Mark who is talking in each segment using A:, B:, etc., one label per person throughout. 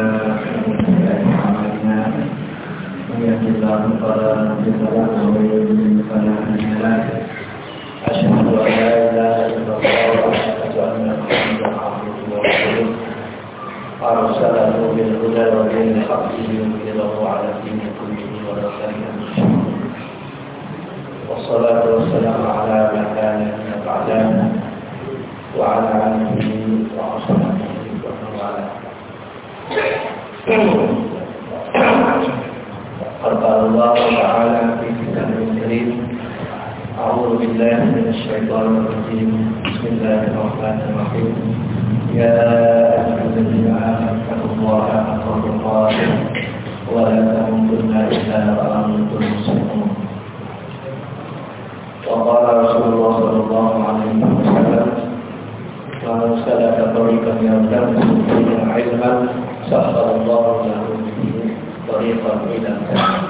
A: أنفسنا ومن أعمالنا من يهد الله فلا مضل له ومن يضلل فلا أن لا إله إلا الله وأشهد أن على الدين كله المشركون والصلاة والسلام على من لا نبي بعدنا وعلى آله قال الله تعالى في كتابه الكريم. أعوذ بالله من الشيطان الرجيم. بسم الله الرحمن الرحيم. يا أيها الذين آمنوا اتقوا الله حق تقاته ولا تموتن إلا وأنتم مسلمون. وقال رسول الله صلى الله عليه وسلم من سلك طريقا يلتمس فيه علما سخر الله له به طريقا إلى الجنة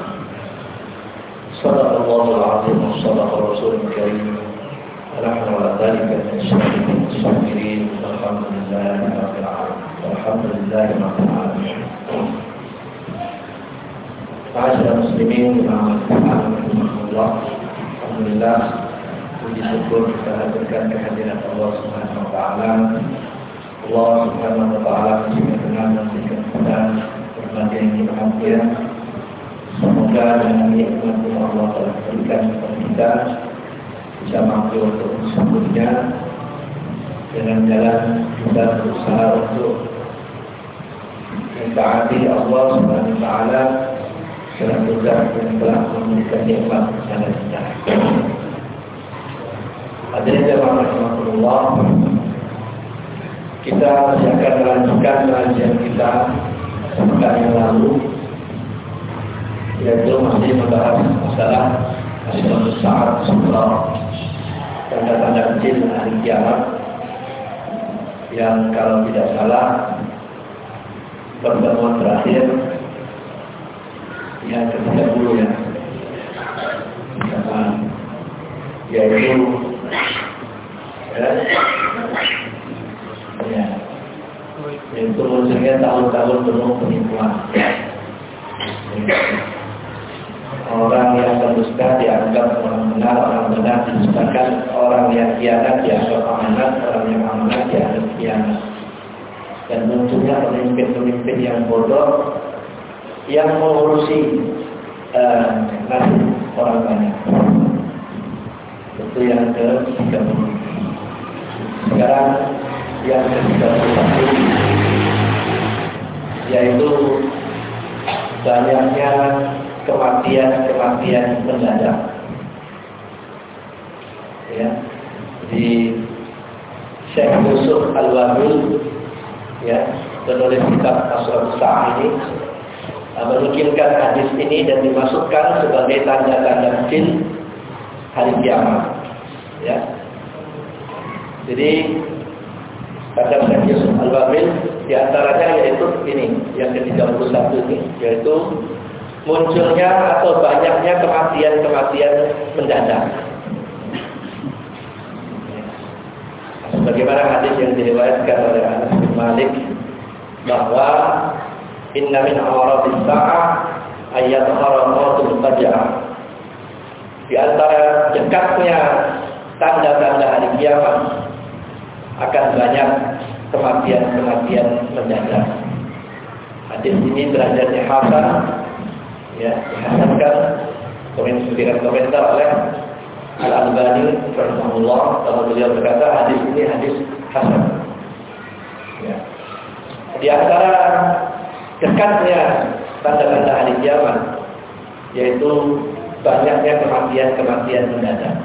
A: صدق الله العظيم وصدق الرسول الكريم. ونحن على ذلك من الشاهدين الصابرين والحمد لله رب العالمين. والحمد لله رب العالمين. معاشر المسلمين رحمكم الله Alhamdulillah puji syukur kita Allah Subhanahu wa taala. Allah Subhanahu wa taala masih dengan memberikan kita berbagai nikmatnya. Semoga dengan nikmat yang Allah telah berikan kepada kita bisa mampu untuk mensambutnya dengan jalan kita berusaha untuk mentaati Allah Subhanahu wa taala dalam telah memberikan nikmat kepada kita. Hadirin jemaah rahmatullah, kita masih akan melanjutkan pengajian kita sepekan yang lalu, yaitu masih membahas masalah asal saat sebelah tanda-tanda kecil hari kiamat yang kalau tidak salah pertemuan terakhir yang ketiga dulu ya. Misalkan yaitu ya, ya yaitu munculnya tahun-tahun penuh penipuan orang yang berdusta dianggap orang benar orang benar didustakan orang yang kianat dianggap amanat orang yang amanat dianggap kianat dan munculnya pemimpin-pemimpin yang bodoh yang mengurusi uh, nasib orang banyak. Itu yang ke 30. Sekarang yang ke 31 yaitu banyaknya kematian-kematian mendadak. Ya, di Syekh Yusuf Al-Wabil ya, penulis kitab Asrul Sa'ah ini menukilkan hadis ini dan dimasukkan sebagai tanda-tanda kecil hari kiamat. Ya. Jadi kata Syekh Yusuf Al-Babil di antaranya yaitu ini yang ke-31 ini yaitu munculnya atau banyaknya kematian-kematian mendadak. Sebagaimana hadis yang diriwayatkan oleh Anas bin Malik bahwa Inna min awaradis sa'ah ayat haramatul faja'ah. Di antara dekatnya tanda-tanda hari kiamat akan banyak kematian-kematian mendadak. Hadis ini derajatnya hasan, ya, dihasankan komentar oleh Al Albani rahimahullah kalau beliau berkata hadis ini hadis hasan. Ya. Di antara dekatnya tanda-tanda hari kiamat yaitu banyaknya kematian-kematian mendadak.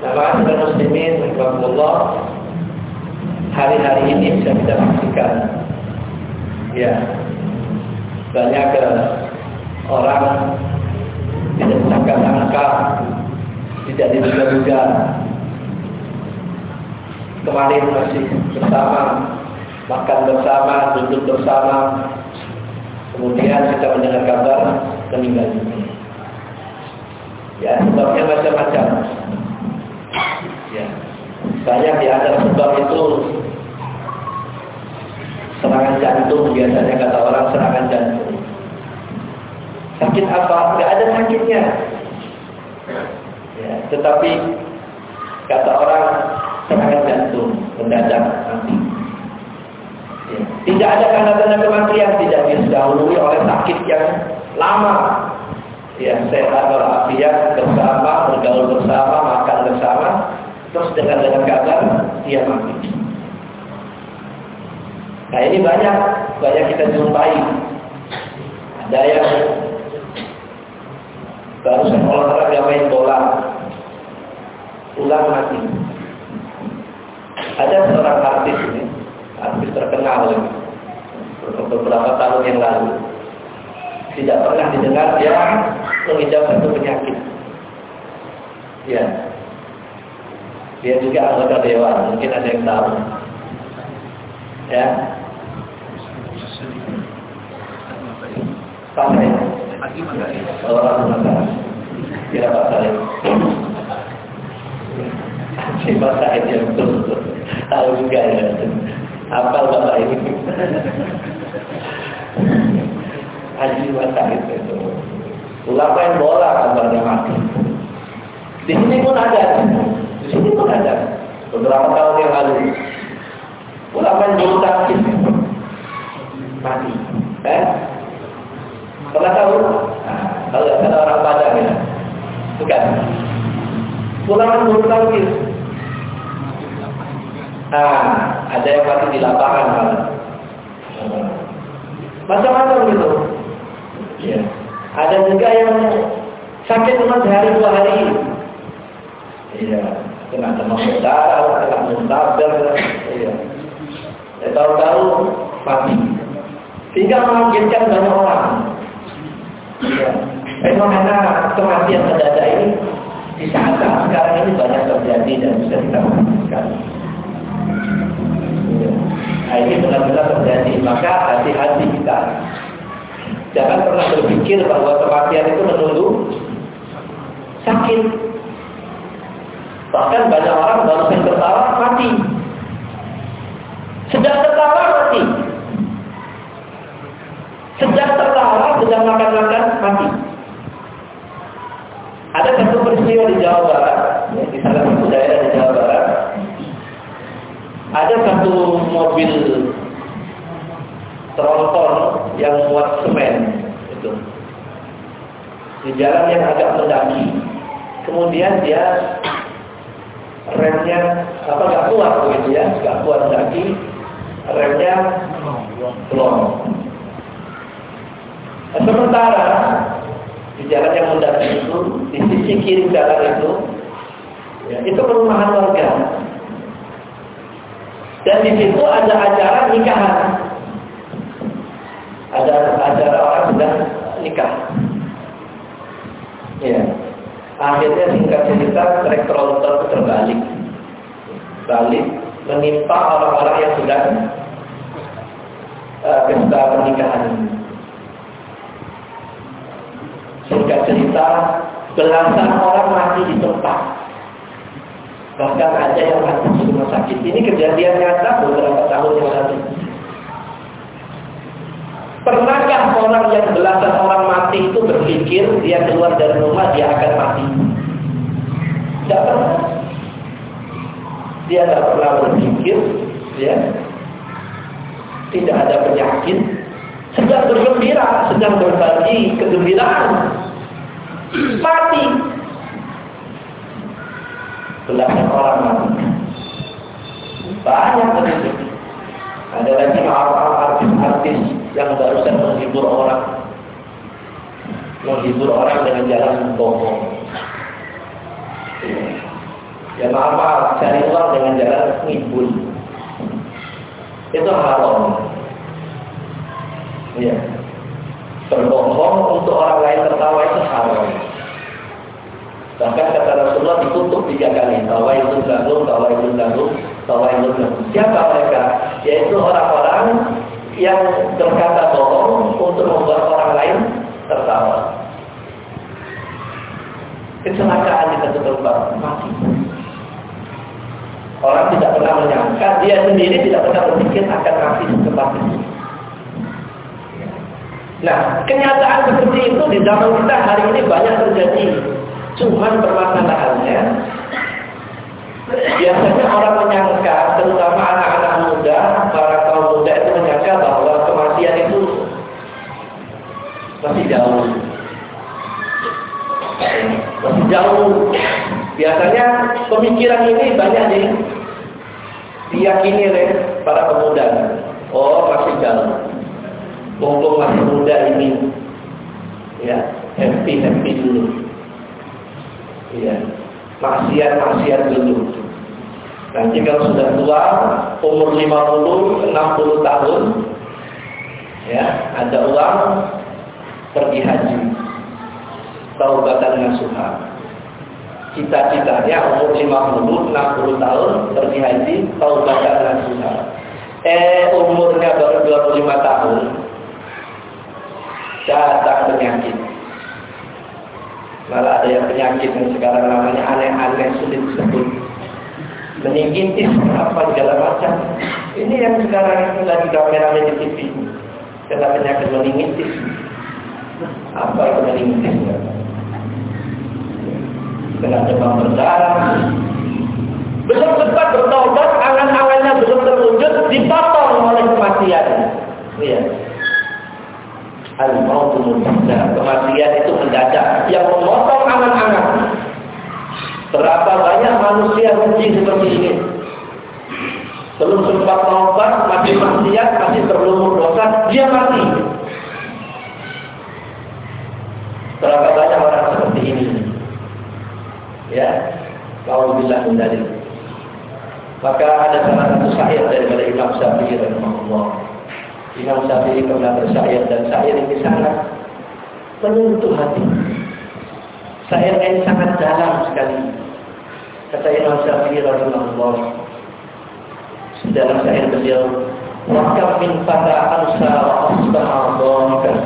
A: Nah, ma'asyiral muslimin rahimakumullah hari-hari ini bisa kita pastikan ya banyak orang tidak disangka-sangka tidak diduga-duga kemarin masih bersama makan bersama, duduk bersama. Kemudian kita mendengar kabar meninggal dunia. Ya, sebabnya macam-macam. Ya. Banyak di antara sebab itu serangan jantung biasanya kata orang serangan jantung. Sakit apa? Gak ada sakitnya. Ya, tetapi kata orang serangan jantung mendadak nanti. Ya. Tidak ada tanda-tanda kematian tidak didahului oleh sakit yang lama. Ya, sehat walafiat bersama, bergaul bersama, makan bersama, terus dengan dengan kabar dia mati. Nah ini banyak banyak kita jumpai. Ada yang baru olahraga main bola, pulang mati. Ada seorang artis ini, artis terkenal beberapa tahun yang lalu. Tidak pernah didengar dia mengidap satu penyakit. Ya. Dia juga anggota dewan, mungkin ada yang tahu. Ya. Sampai. Orang Makassar. Kira Pak Salim. Si Pak yang tahu juga ya. Apal Bapak ini. Haji Said itu. Ulama yang bola kabarnya mati. Di sini pun ada. Pun ada. Beberapa tahun yang lalu. Ulama bulu tangkis mati. Eh? Pernah tahu? Nah, ya, ada orang Padang ya? Bukan. Pulangan bulu tangkis. Nah, ada yang mati di lapangan malah. Macam-macam gitu. Ya. Ada juga yang sakit cuma sehari dua hari. Iya. Kena demam berdarah, kena muntaber. Iya. Ya, tahu-tahu mati. Sehingga mengagetkan banyak orang. Ya. Kematian mendadak ini di saat-saat sekarang ini banyak terjadi dan bisa kita maksudkan. Ya. Nah ini benar-benar terjadi. Maka hati-hati kita. Jangan pernah berpikir bahwa kematian itu menunggu sakit. Bahkan saja tertawa mati. Sedang tertawa mati. Sedang tertawa, sedang makan-makan, mati. Ada satu peristiwa di Jawa Barat, ya, di salah satu daerah di Jawa Barat. Ada satu mobil tronton yang muat semen itu di jalan yang agak mendaki. Kemudian dia remnya apa nggak kuat nggak kuat mendaki, remnya belum. Nah, sementara di jalan yang mendaki itu, di sisi kiri jalan itu, ya, itu perumahan warga. Dan di situ ada acara nikahan. Ada acara orang sedang nikah. Ya. Akhirnya singkat cerita trek terbalik. Balik menimpa orang-orang yang sedang uh, pernikahan ini. Cerita, belasan orang mati di tempat. Bahkan ada yang mati di rumah sakit. Ini kejadian nyata beberapa tahun yang lalu. Pernahkah orang yang belasan orang mati itu berpikir dia keluar dari rumah dia akan mati? Tidak pernah. Dia tidak pernah berpikir, ya, tidak ada penyakit, sedang bergembira, sedang berbagi kegembiraan, mati. Belasan orang mati. Banyak begitu. Ada lagi artis-artis yang barusan menghibur orang. Menghibur orang dengan jalan bohong. Ya maaf, maaf cari uang dengan jalan ngibul. Itu haram. Ya. Berbohong untuk orang lain tertawa itu haram. Bahkan kata Rasulullah ditutup tiga kali. Tawa itu lalu, tawa itu lalu, tawa itu lalu. Siapa mereka? Yaitu orang-orang yang berkata bohong untuk membuat orang lain tertawa. Kecelakaan satu tempat mati. Orang tidak pernah menyangka, dia sendiri tidak pernah berpikir akan di tempat itu. Nah, kenyataan seperti itu di zaman kita hari ini banyak terjadi. Cuman permasalahannya, biasanya orang menyangka, terutama anak-anak muda, para kaum muda itu menyangka bahwa kematian itu masih jauh. Masih jauh. Biasanya pemikiran ini banyak nih diyakini oleh para pemuda. Oh, masih jauh. Mumpung masih muda ini. Ya happy happy dulu. Ya maksiat maksiat dulu. Nanti kalau sudah tua umur 50 60 tahun ya ada uang pergi haji. Taubatan nasuha cita-citanya umur 50 60 tahun pergi haji taubatan nasuha eh umurnya baru 25 tahun datang penyakit. Malah ada yang penyakit yang sekarang namanya aneh-aneh sulit disebut. Meningitis apa segala macam. Ini yang sekarang lagi kamera di TV. Kena penyakit meningitis. Apa itu meningitis? Kena demam berdarah. Belum sempat bertobat, angan-angannya belum terwujud, dipotong oleh kematian. Iya al-mautu Kematian itu mendadak yang memotong angan-angan. Berapa banyak manusia benci seperti ini. Belum sempat taubat, masih maksiat, masih terlumur dosa, dia mati. Berapa banyak orang seperti ini. Ya, kalau bila dari. Maka ada salah satu syair daripada Imam Syafi'i rahimahullah. Imam Syafi'i pernah bersyair dan syair ini sangat menyentuh hati. Syair ini sangat dalam sekali. Kata Imam Syafi'i radhiyallahu dalam syair beliau, "Wa kam min fata ansa wa asbaha dhalikan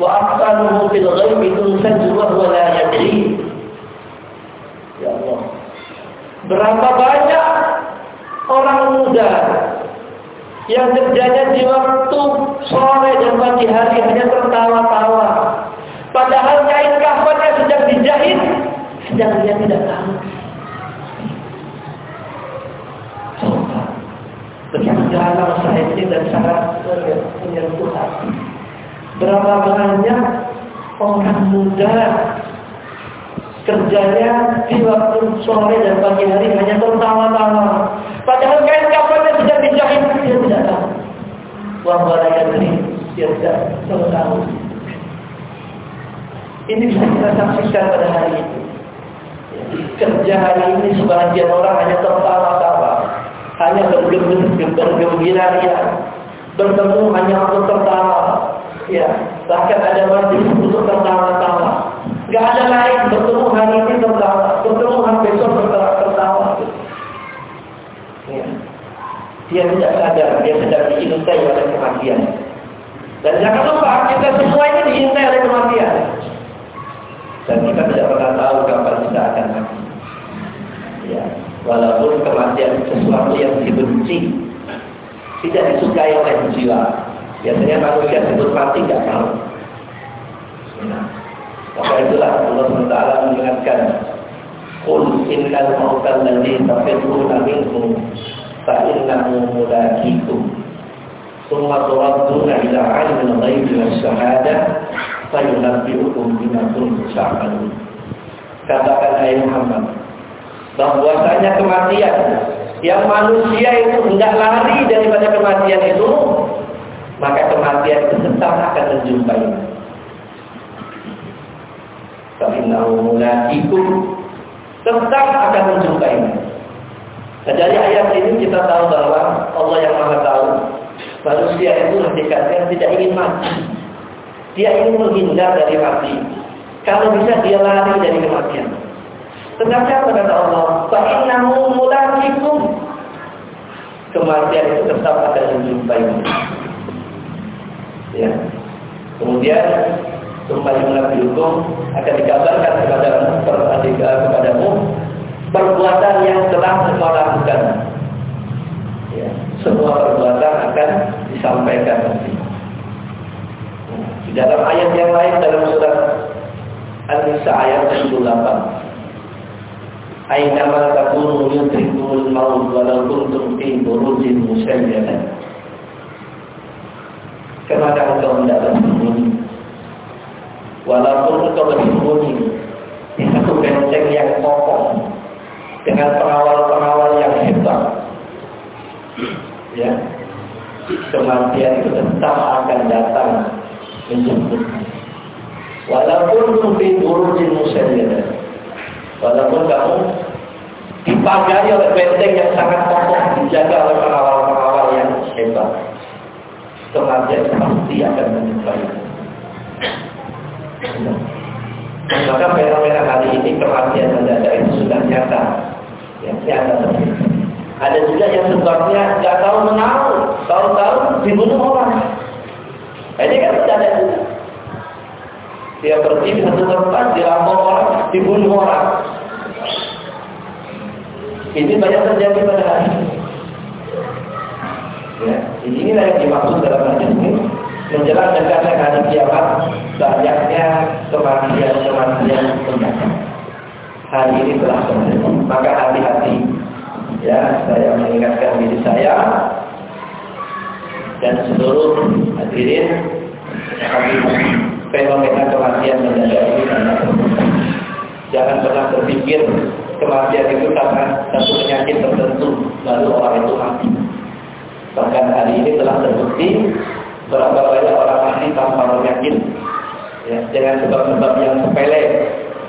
A: wa aqtaluhu fil ghaibi tunsaju wa la yadri." Ya Allah. Berapa banyak orang muda yang kerjanya di waktu sore dan pagi hari hanya tertawa-tawa. Padahal kain kafannya sedang dijahit, sedang dia tidak tahu. Coba. Dalam saya ini dan sangat menyentuh hati. Berapa banyak orang muda kerjanya di waktu sore dan pagi hari hanya tertawa-tawa. Padahal kain kafannya sudah dijahit, dia tidak tahu. Wahwala yadri, dia tidak tahu. Ini bisa kita saksikan pada hari ini. Kerja hari ini sebagian orang hanya tertawa-tawa. Hanya bergembira ya. Bertemu hanya untuk tertawa. Ya, bahkan ada majlis untuk tertawa-tawa. Gak ada lain bertemu hari ini tertawa, bertemu hari besok tertawa. Ya. Dia tidak sadar, dia sedang diintai oleh kematian. Dan jangan lupa, kita semua ini diintai oleh kematian. Dan kita tidak pernah tahu kapan kita akan mati. Ya. Walaupun kematian sesuatu yang dibenci, tidak disukai oleh jiwa. Biasanya manusia sebut mati tidak tahu. Ya. Maka itulah Allah SWT mengingatkan Qul innal mautal ladzi tafirruna minhu fa innahu mulaqikum thumma turadduna ila 'alimil ghaibi was shahadah fa yunabbi'ukum bima kuntum ta'malun. Katakan hai Muhammad bahwasanya kematian yang manusia itu hendak lari daripada kematian itu maka kematian itu tetap akan menjumpai Fa'innahu tetap akan menjumpai. Nah, dari ayat ini kita tahu bahwa Allah yang Maha tahu manusia itu hakikatnya tidak ingin mati. Dia ingin menghindar dari mati. Kalau bisa dia lari dari kematian. Tetapi apa kata Allah? Fa'innahu mulakikum kematian itu tetap akan menjumpai. Ya. Kemudian Summa hukum akan dikabarkan kepada kepadamu perbuatan yang telah engkau lakukan. Ya, semua perbuatan akan disampaikan nanti. Dalam ayat yang lain dalam surat An-Nisa ayat 78. Aina ma takunu yudrikumul maut walau kuntum fi burujin musayyadah. Ke mana engkau hendak bersembunyi? Walaupun engkau bersembunyi di satu benteng yang kokoh dengan pengawal-pengawal yang hebat, ya, kematian itu tetap akan datang menjemput. Walaupun mungkin burujin musayyadah. Walaupun kamu dipagari oleh benteng yang sangat kokoh, dijaga oleh pengawal-pengawal yang hebat. Kematian pasti akan menjumpai. Maka fenomena hari ini kematian mendadak itu sudah nyata. Ya, nyata terjadi. Ada juga yang sebabnya nggak tahu menahu, tahu-tahu dibunuh orang. Ini kan ada juga. Dia pergi di satu tempat, dirampok orang, dibunuh orang. Ini banyak terjadi pada hari ini. Ya, inilah yang dimaksud dalam hadis ini menjelang dekatnya hari kiamat banyaknya kematian-kematian mendadak. Hari ini telah terjadi, maka hati-hati. Ya, saya mengingatkan diri saya dan seluruh hadirin fenomena kematian mendadak ini karena jangan pernah berpikir kematian itu karena satu penyakit tertentu lalu orang itu mati. Bahkan hari ini telah terbukti berapa banyak orang mati tanpa penyakit ya, dengan sebab-sebab yang sepele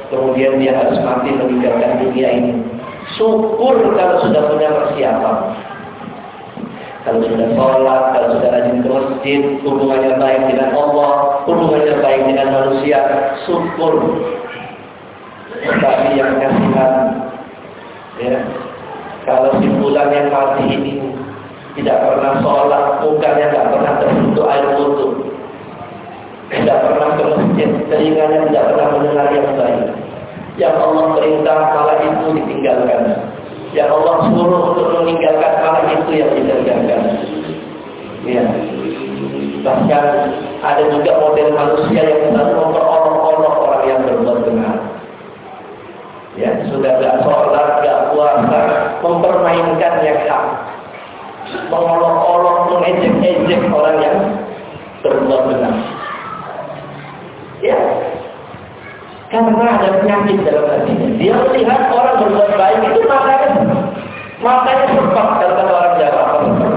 A: kemudian dia harus mati meninggalkan dunia ini. Syukur kalau sudah punya persiapan. Kalau sudah sholat, kalau sudah rajin ke masjid, hubungannya baik dengan Allah, hubungannya baik dengan manusia, syukur. Tapi yang kasihan, ya, kalau simpulan yang mati ini tidak pernah sholat, mukanya tidak pernah tersentuh air wudhu, tidak pernah ke masjid, telinganya tidak pernah mendengar yang baik. Yang Allah perintah malah itu ditinggalkan. Yang Allah suruh untuk meninggalkan hal itu yang ditinggalkan. Ya. Bahkan ada juga model manusia yang selalu memperolok-olok orang yang berbuat benar. Ya, sudah gak sholat, gak puasa, mempermainkan yang hak. Mengolok-olok, mengejek-ejek orang yang berbuat benar. Ya, karena ada penyakit dalam hatinya. Dia melihat orang berbuat baik itu matanya matanya sempat kata orang Jawa apa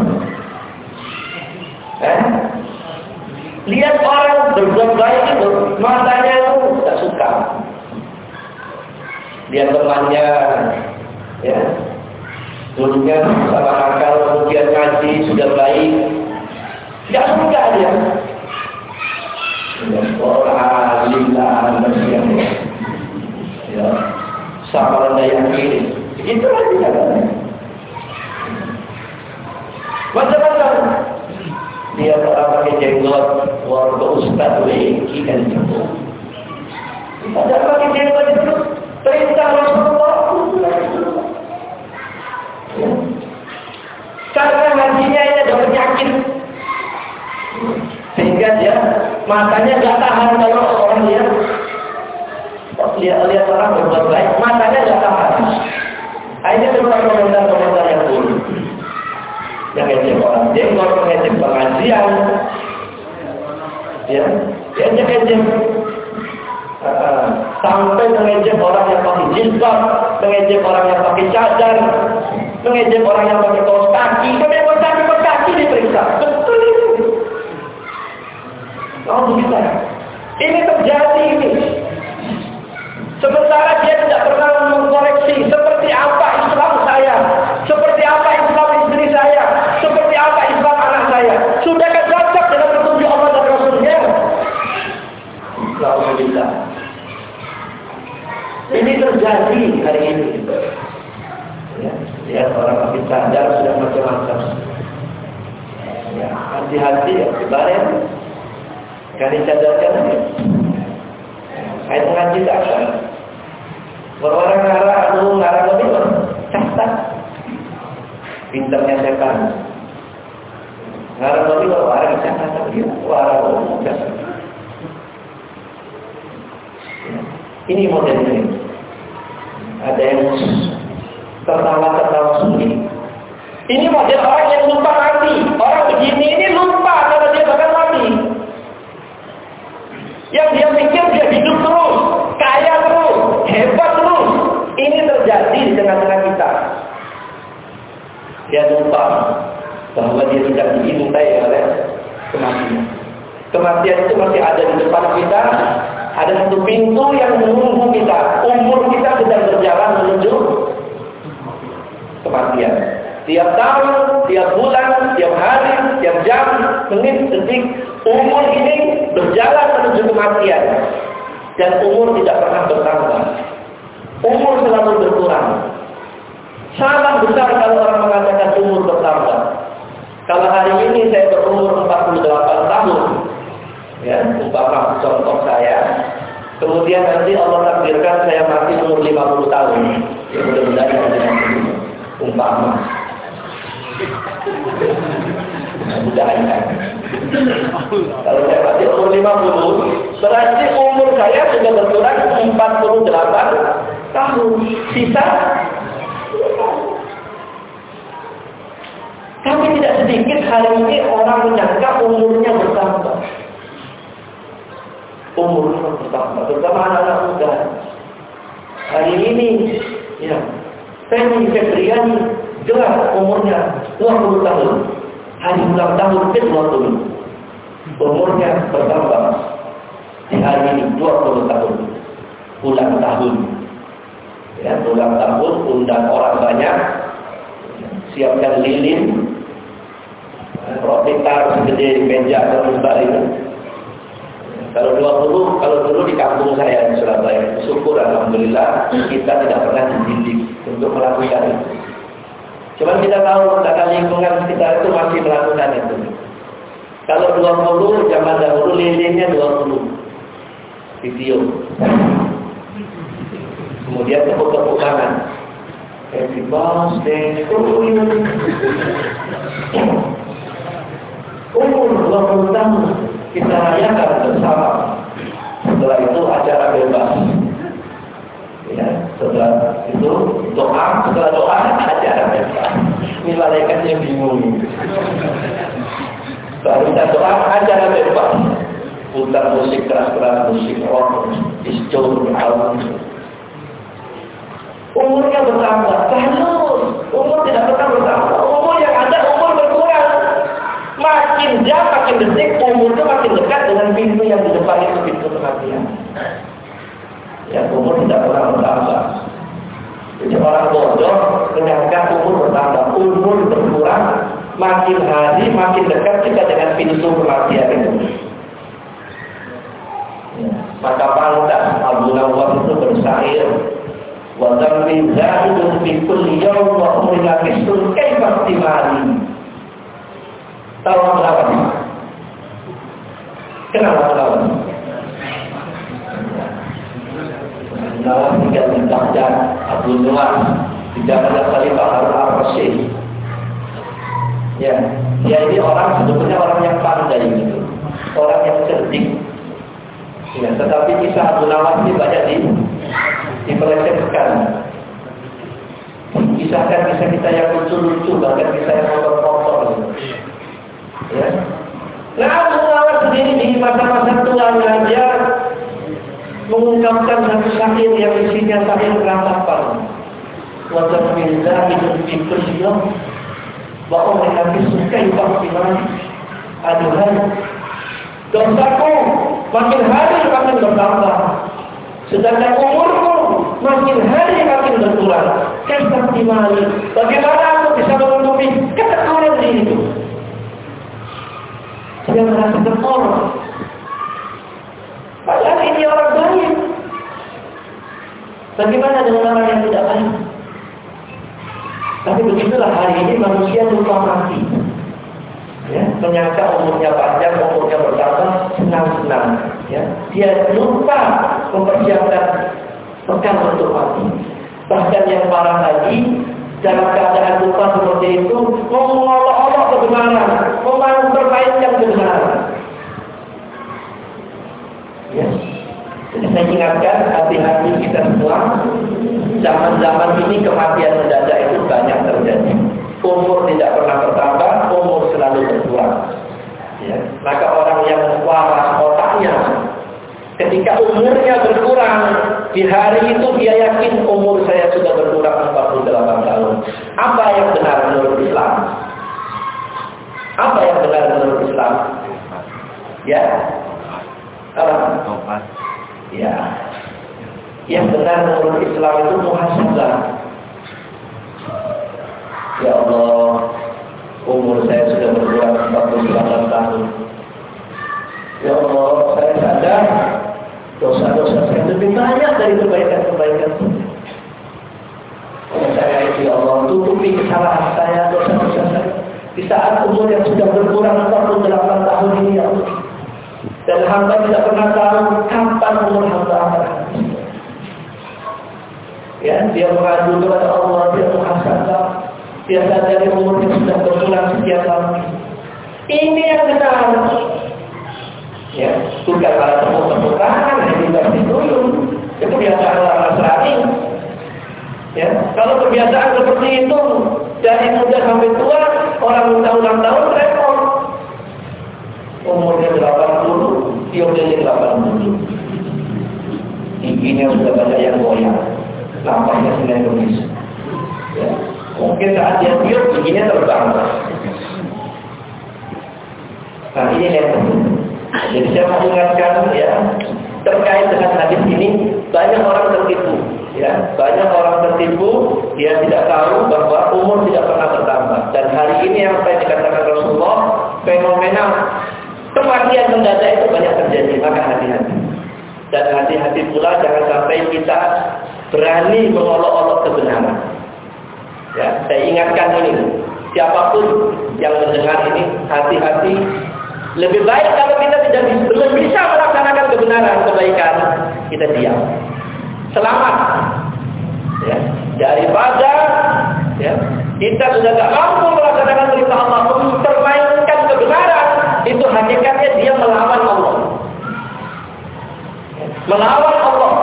A: Eh? Lihat orang berbuat baik itu matanya itu tidak suka. Dia temannya, ya, dulunya sama akal, kemudian ngaji sudah baik, tidak suka dia. Orang alim lah manusia. Ya, sama rendah yang kiri. Itulah dia Macam-macam. Dia orang pakai jenggot, warga ustaz lagi dan itu. Ada pakai jenggot itu perintah Rasulullah. Ya. Karena hatinya ini ada penyakit sehingga dia matanya nggak tahan kalau orang lihat lihat lihat orang berbuat baik matanya nggak tahan akhirnya cuma komentar-komentar yang buruk yang ngecek orang jenggot ngecek pengajian ya ngecek-ngecek uh, sampai mengejek orang yang pakai jilbab mengejek orang yang pakai cadar mengejek orang yang pakai kaos kaki pakai kaos kaki kaos kaki diperiksa betul itu Oh bisa. Ini terjadi ini. Sementara dia tidak pernah mengkoreksi seperti apa Islam saya, seperti apa Islam istri saya, seperti apa Islam anak saya. Sudah cocok dengan petunjuk Allah dan Rasulnya? Alhamdulillah. Ini terjadi hari ini. Ya, ya orang pakai cadar sudah macam-macam. Ya, hati-hati ya, kemarin Kali cadarkan aja. Ayat ngaji tak akan. Orang ngarah, aduh ngarah lebih catat. Pinternya setan. Ngarah lebih orang catat. Warah oh, Ini modelnya. Ada yang tertawa-tertawa sunyi. Ini model orang yang lupa mati. Orang begini ini lupa kalau dia bakal mati. Yang dia pikir dia hidup terus, kaya terus, hebat terus. Ini terjadi di tengah-tengah kita. Dia lupa bahwa dia tidak diintai oleh kematian. Kematian itu masih ada di depan kita. Ada satu pintu yang menunggu kita. Umur kita sedang berjalan menuju kematian. Tiap tahun, tiap bulan, tiap hari, tiap jam, menit, detik, umur ini berjalan menuju kematian. Dan umur tidak pernah bertambah. Umur selalu berkurang. Salah besar kalau orang mengatakan umur bertambah. Kalau hari ini saya berumur 48 tahun, ya, umpama contoh saya, kemudian nanti Allah takdirkan saya mati umur 50 tahun, ya mudah-mudahan dengan umpama. Mudah-mudahan. Kalau saya mati umur 50, berarti umur saya sudah berkurang 48 tahun. Sisa tapi tidak sedikit hari ini orang menyangka umurnya bertambah. Umurnya bertambah, terutama anak-anak muda. Hari ini, ya, Febriani jelas umurnya 20 tahun. Hari ulang tahun ke 20. Umurnya bertambah. Di hari ini 20 tahun. Ulang tahun. Ya, ulang tahun undang orang banyak. Siapkan lilin, roti tar segede meja atau itu. Kalau 20, kalau dulu di kampung saya di Surabaya, syukur Alhamdulillah kita tidak pernah dididik untuk melakukan itu. Cuma kita tahu tata lingkungan kita itu masih melakukan itu. Kalau 20, zaman dahulu lilinnya 20. Video. Kemudian tepuk-tepuk tangan. Happy birthday to you umur 20 tahun kita rayakan bersama. Setelah itu acara bebas. Ya, setelah itu doa, setelah doa acara bebas. Ini malaikatnya bingung. Setelah kita doa acara bebas. Putar musik keras-keras, musik rock, disco, album. Umurnya bertambah, terus umur tidak pernah bertambah. Umur yang ada umur berkurang. Makin jam, makin detik, umur itu makin dekat dengan pintu yang di depan itu pintu kematian. Ya, umur tidak pernah bertambah. Jadi orang bodoh menyangka umur bertambah, umur berkurang, makin hari makin dekat kita dengan pintu kematian itu. Ya. Maka pantas Abu Nawwar itu bersair wa dzambi zahidun fi kulli yawm wa umrina kisun kaifa timali Tahu melawan? Kenapa melawan? Melawan tidak dibaca Abu Nuwas tidak ada Khalifah Harun al-Rasyid. Ya, dia ini orang sebetulnya orang yang pandai gitu, orang yang cerdik. Ya, tetapi kisah Abu Nawas ini banyak di dipelesetkan. Kisahkan kisah kita yang lucu-lucu, bahkan kisah yang kotor-kotor. Ya. Nah, Abu sendiri di masa-masa tuanya dia mengungkapkan satu syair yang isinya syair ratapan. Wajah hidup di kursiyo bahwa mereka suka ibang iman. Aduhai, dosaku makin hari makin bertambah. Sedangkan umurku makin hari makin berkurang. Kesakti Bagaimana aku bisa menutupi ketekunan itu? Dia merasa berkorban. Padahal ini orang baik. Bagaimana dengan orang yang tidak baik? Tapi begitulah hari ini manusia lupa mati. Ya, menyangka umurnya panjang, umurnya bertambah, senang-senang. Ya, dia lupa mempersiapkan bekal untuk mati. Bahkan yang parah lagi, dalam keadaan lupa seperti itu, mengolok-olok kebenaran, mempermainkan kebenaran. Jadi saya ingatkan hati-hati kita semua, zaman-zaman ini kematian mendadak itu banyak terjadi. Umur tidak pernah bertambah, umur selalu berkurang. Ya. Maka orang yang waras otaknya, ketika umurnya berkurang, di hari itu dia yakin umur saya sudah berkurang 48 tahun. Apa yang benar menurut Islam? Apa yang benar menurut Islam? Ya, Ya. Yang benar menurut Islam itu muhasabah. Ya Allah, umur saya sudah berkurang 48 tahun. Ya Allah, saya sadar dosa-dosa saya lebih banyak dari kebaikan-kebaikan. Saya itu ya Allah, tutupi kesalahan saya, dosa-dosa saya. Di saat umur yang sudah berkurang 48 tahun ini ya Allah. Dan hamba tidak pernah tahu kapan umur hamba akan habis. Ya, dia mengadu kepada Allah, dia muhasabah, dia sadari umurnya sudah berkurang sekian tahun. Ini yang benar. Ya, bukan para tepuk-tepuk tangan dikasih dulu. Itu kebiasaan orang Nasrani. Ya, kalau kebiasaan seperti itu dari muda sampai tua, orang muda ulang tahun repot. Umurnya 80, udah 80. Giginya sudah banyak yang goyang nampaknya sudah Indonesia. Ya. Mungkin saat dia tiup, giginya terbang. Nah ini yang Jadi saya mau ingatkan ya terkait dengan hadis ini banyak orang tertipu ya banyak orang tertipu dia tidak tahu bahwa umur tidak pernah bertambah dan hari ini yang saya dikatakan Rasulullah fenomena kematian mendadak itu banyak terjadi maka hati-hati dan hati-hati pula jangan sampai kita berani mengolok-olok kebenaran. Ya, saya ingatkan ini, siapa pun yang mendengar ini hati-hati. Lebih baik kalau kita tidak belum bisa melaksanakan kebenaran, kebaikan, kita diam. Selamat. Ya, daripada ya, kita sudah tidak mampu melaksanakan perintah Allah, mempermainkan kebenaran, itu hakikatnya dia melawan Allah. Melawan Allah.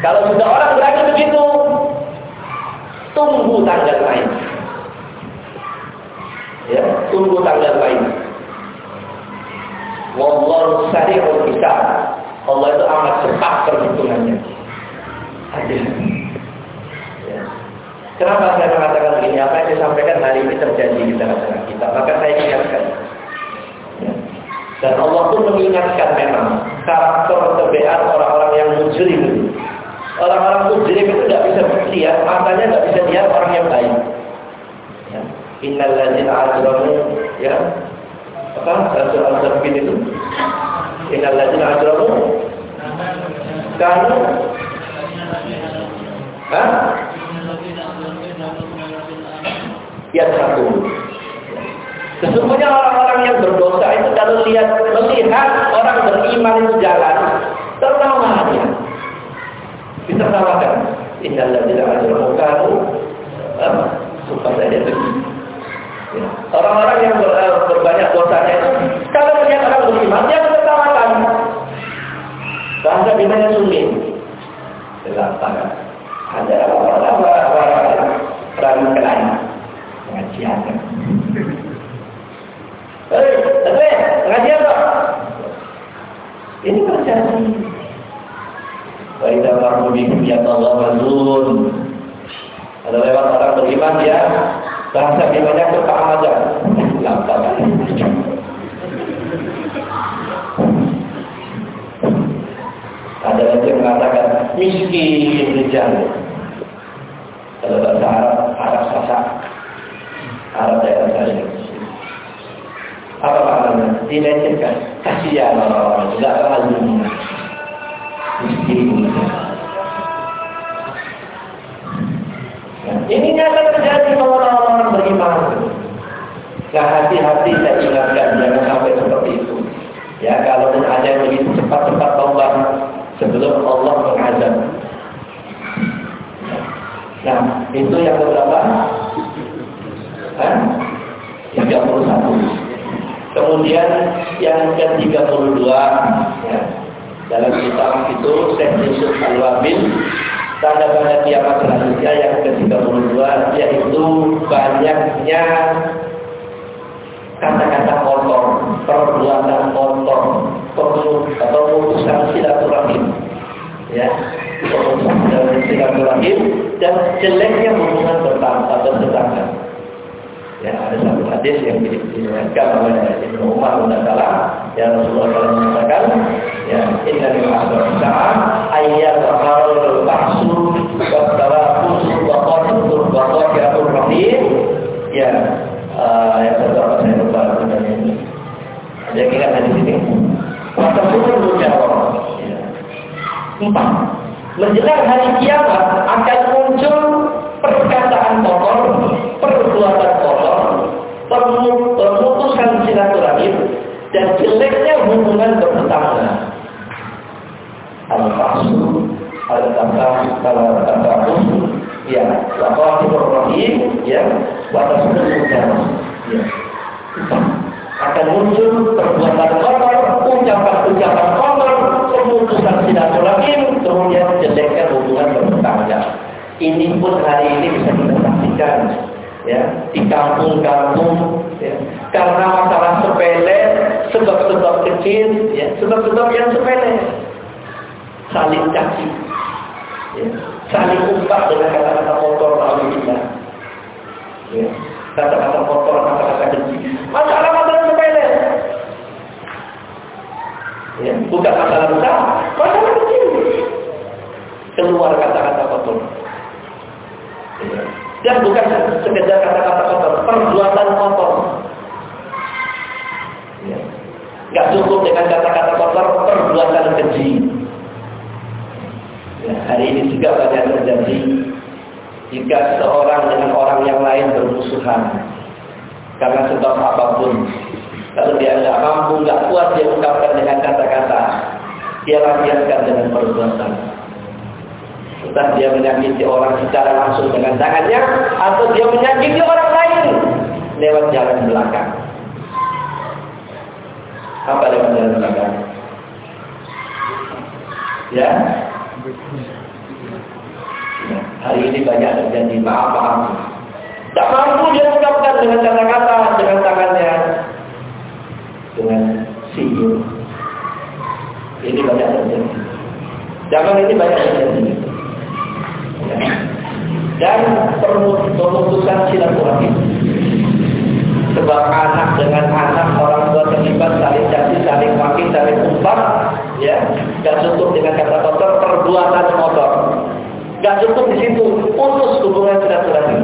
A: Kalau sudah orang berani begitu, tanggal lain. Ya, tunggu tanggal lain. Wallahu sari'ul hisab. Allah itu amat cepat perhitungannya. Adil. Ya. Kenapa saya mengatakan begini? Apa yang disampaikan hari ini terjadi di tengah-tengah kita. Maka saya ingatkan. Ya. Dan Allah pun mengingatkan memang karakter kebean orang-orang yang mujrim Orang-orang tidak bisa lihat, matanya tidak bisa lihat orang yang baik. Ya. Innal ladzina ajramu ya. Apa? Surah Al-Zafin itu. Innal ladzina ajramu kanu Hah? Ya satu. Sesungguhnya orang-orang yang berdosa itu kalau lihat melihat orang beriman itu jalan, tertawa dia ditertawakan. Innal ladzina ajramu kanu suka saja. Ya. Orang-orang yang ber, uh, berbanyak dosanya itu kalau melihat orang beriman dia tertawakan. Bahasa di mana sulit. Gelapkan. Ada apa-apa ragu kelain pengajian. Hei, eh, pengajian kok. Ini terjadi. Faidah marhu bikum yatawawazun. Ada lewat orang beriman dia bahasa imannya kepahaman. Gampang. Ada yang mengatakan miskin rijal. Kalau bahasa Arab, Arab sasak. Arab daerah saya. Apa maknanya? Dilecehkan. Kasihan orang-orang. Tidak terlalu ini nyata terjadi sama orang-orang beriman. Nah hati-hati saya ingatkan jangan sampai seperti itu. Ya kalau ada yang lebih cepat-cepat taubat sebelum Allah mengazab. Nah itu yang berapa? Hah? 31. Kemudian yang ke-32 ya, dalam kitab itu Syekh Yusuf Al-Wabil tanda-tanda kiamat selanjutnya yang ke-32 yaitu banyaknya kata-kata kotor, perbuatan kotor, atau putusan silaturahim. Ya, putusan silaturahim dan jeleknya hubungan bertangga atau tetangga. Ya, ada satu hadis yang diriwayatkan oleh Ibnu Umar bin Salam yang Rasulullah SAW mengatakan, ya, inna lil asr sa'a ayyat al ba'su wa tawafus. Ya, uh, yang saya lupa ini. Ya. Menjelang hari kiamat akan muncul perkataan kotor, perbuatan kotor, pemutusan silaturahim, dan jeleknya hubungan bertetangga. Al-Fasu, Al-Tafah, Al-Tafahus, ya, Waqafir Rahim, ya, Watasbih Mudah, ya. Akan muncul perbuatan kotor, ucapan-ucapan kotor, pemutusan silaturahim, kemudian jeleknya hubungan bertetangga. Ini pun hari ini bisa kita saksikan ya di kampung-kampung ya. karena masalah sepele sebab-sebab kecil ya sebab-sebab yang sepele saling caci ya. saling umpat dengan kata-kata kotor lalu kita ya. kata-kata kotor kata-kata kecil masalah-masalah sepele ya. bukan masalah besar masalah kecil keluar kata-kata kotor ya. Dan bukan sekedar kata-kata kotor, perbuatan kotor. Ya. Gak cukup dengan kata-kata kotor, perbuatan keji. Ya, hari ini juga banyak terjadi jika seorang dengan orang yang lain bermusuhan karena sebab apa pun. Kalau dia nggak mampu, nggak kuat dia ungkapkan dengan kata-kata, dia lampiaskan dengan perbuatan entah dia menyakiti orang secara langsung dengan tangannya atau dia menyakiti orang lain lewat jalan belakang. Apa lewat jalan belakang? Ya. Hari ini banyak terjadi maaf maaf. Tak mampu dia mengucapkan dengan kata-kata dengan tangannya dengan sihir. Ini banyak terjadi. Jangan ini banyak terjadi dan pemutusan silaturahim. Sebab anak dengan anak orang tua terlibat saling jadi saling maki, saling umpat, ya, dan cukup dengan kata kotor perbuatan kotor. Gak cukup di situ, putus hubungan silaturahim.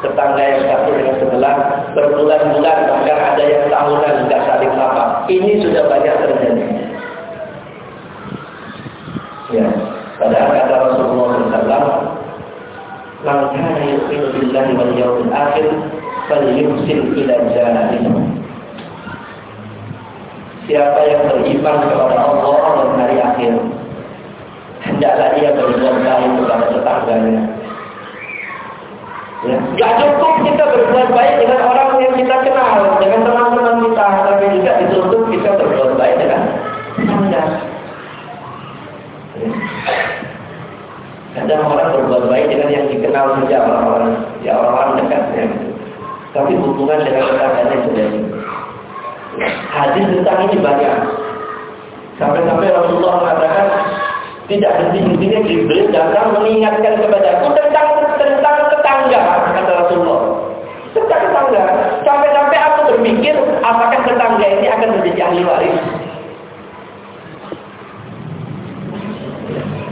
A: Tetangga yang satu dengan sebelah berbulan-bulan bahkan ada yang tahunan tidak saling sapa. Ini sudah banyak terjadi. Ya, padahal kata Rasulullah SAW, kana yu'minu billahi wal yawmil akhir falyuhsin ila janahi. Siapa yang beriman kepada Allah dan hari akhir, hendaklah ia berbuat baik kepada tetangganya. Ya. Gak cukup kita berbuat baik dengan orang yang kita kenal, dengan teman-teman kita, tapi juga dituntut kita berbuat baik dengan tetangga. Kadang orang berbuat baik dengan yang dikenal saja orang-orang, ya orang-orang dekatnya. Tapi hubungan dengan tetangganya sudah Hadis tentang ini banyak. Sampai-sampai Rasulullah mengatakan tidak henti-hentinya Jibril datang mengingatkan kepadaku tentang tentang tetangga kata Rasulullah. Tentang tetangga. Sampai-sampai aku berpikir apakah tetangga ini akan menjadi ahli waris.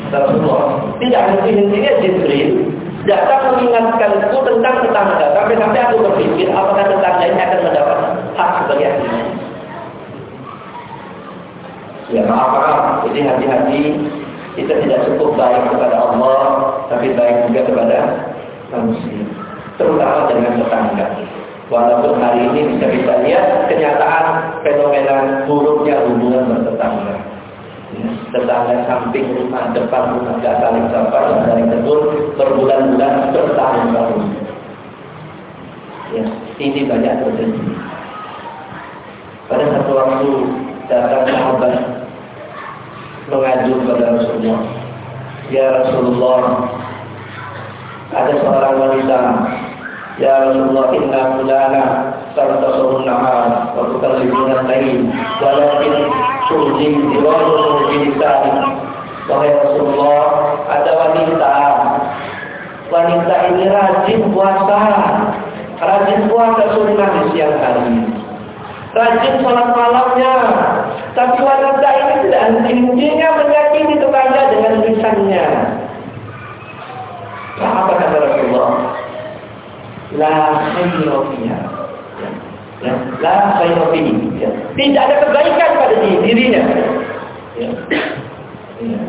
A: Rasulullah. Tidak henti-hentinya Jibril datang mengingatkanku tentang tetangga. Sampai-sampai aku berpikir apakah tetangga ini akan mendapat hak sebagai ahli. Ya maaf maaf, jadi hati-hati kita tidak cukup baik kepada Allah, tapi baik juga kepada manusia, terutama dengan tetangga. Walaupun hari ini bisa kita lihat kenyataan fenomena buruknya hubungan bertetangga tetangga. Samping rumah depan rumah gak saling sapa saling tegur berbulan-bulan bertahun-tahun ya ini banyak terjadi. Pada satu waktu datang sahabat mengaju kepada Rasulullah. Ya Rasulullah, ada seorang wanita, Ya Rasulullah, inna mulana tartasurun nahar, wa tukallimuna lain, walakin turji diwaru bilisani. Wahai Rasulullah, ada wanita, wanita ini rajin puasa, rajin puasa sunnah di siang hari rajin sholat malamnya. Tapi wanita ini tidak henti-hentinya menyakiti tetangga dengan lisannya. Nah, apa kata Rasulullah? La khairofiya. Ya. La khairofiya. Ya. Tidak ada kebaikan pada dirinya. Ya. Ya.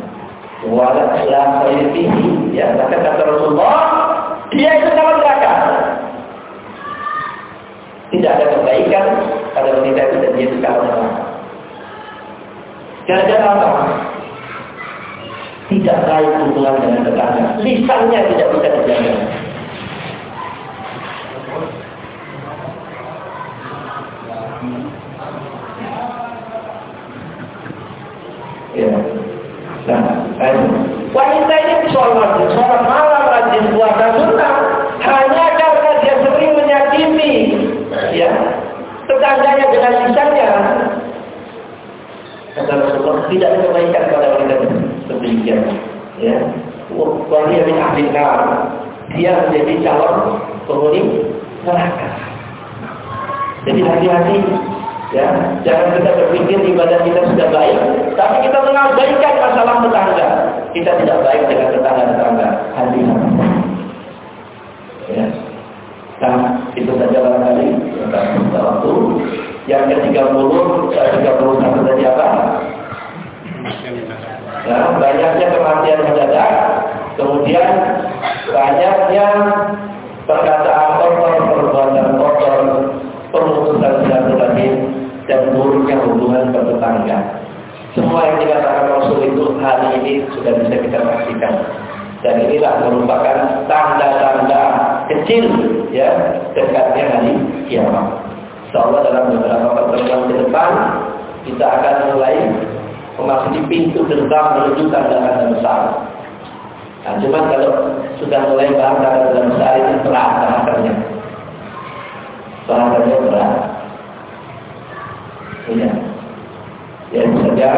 A: Wala la khairofiya. Ya. Maka kata Rasulullah, dia itu sangat neraka. Tidak ada kebaikan pada wanita itu dan dia suka orang Gara-gara apa? Tidak baik hubungan dengan tetangga. Lisannya tidak bisa dijaga. Ya. Nah, ayo. Wanita ini sholat, sholat malam rajin puasa sunnah hanya karena dia sering menyakiti ya tetangganya dengan lisannya kata Rasulullah tidak ada kebaikan pada wanita demikian ya Wahia bin Abdul dia menjadi calon penghuni neraka jadi hati-hati ya jangan kita berpikir ibadah kita sudah baik tapi kita mengabaikan masalah tetangga kita tidak baik dengan tetangga-tetangga hati-hati ya Nah, itu saja barangkali tentang waktu. Yang ke-30, ke-31 tadi apa? Nah, banyaknya kematian mendadak, kemudian banyaknya perkataan kotor, perbuatan kotor, pemutusan silaturahim, dan buruknya hubungan bertetangga. Semua yang dikatakan Rasul itu hari ini sudah bisa kita pastikan. Dan inilah merupakan tanda-tanda kecil ya dekatnya hari kiamat. Insyaallah dalam beberapa pertemuan ke depan kita akan mulai memasuki pintu gerbang menuju tanda-tanda besar. Nah, cuma kalau sudah mulai bahas tanda-tanda besar ini berat bahasannya. Bahasannya berat. Ya. Ya saja.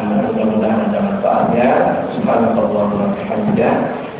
A: Mudah-mudahan ada manfaatnya. Subhanallah wa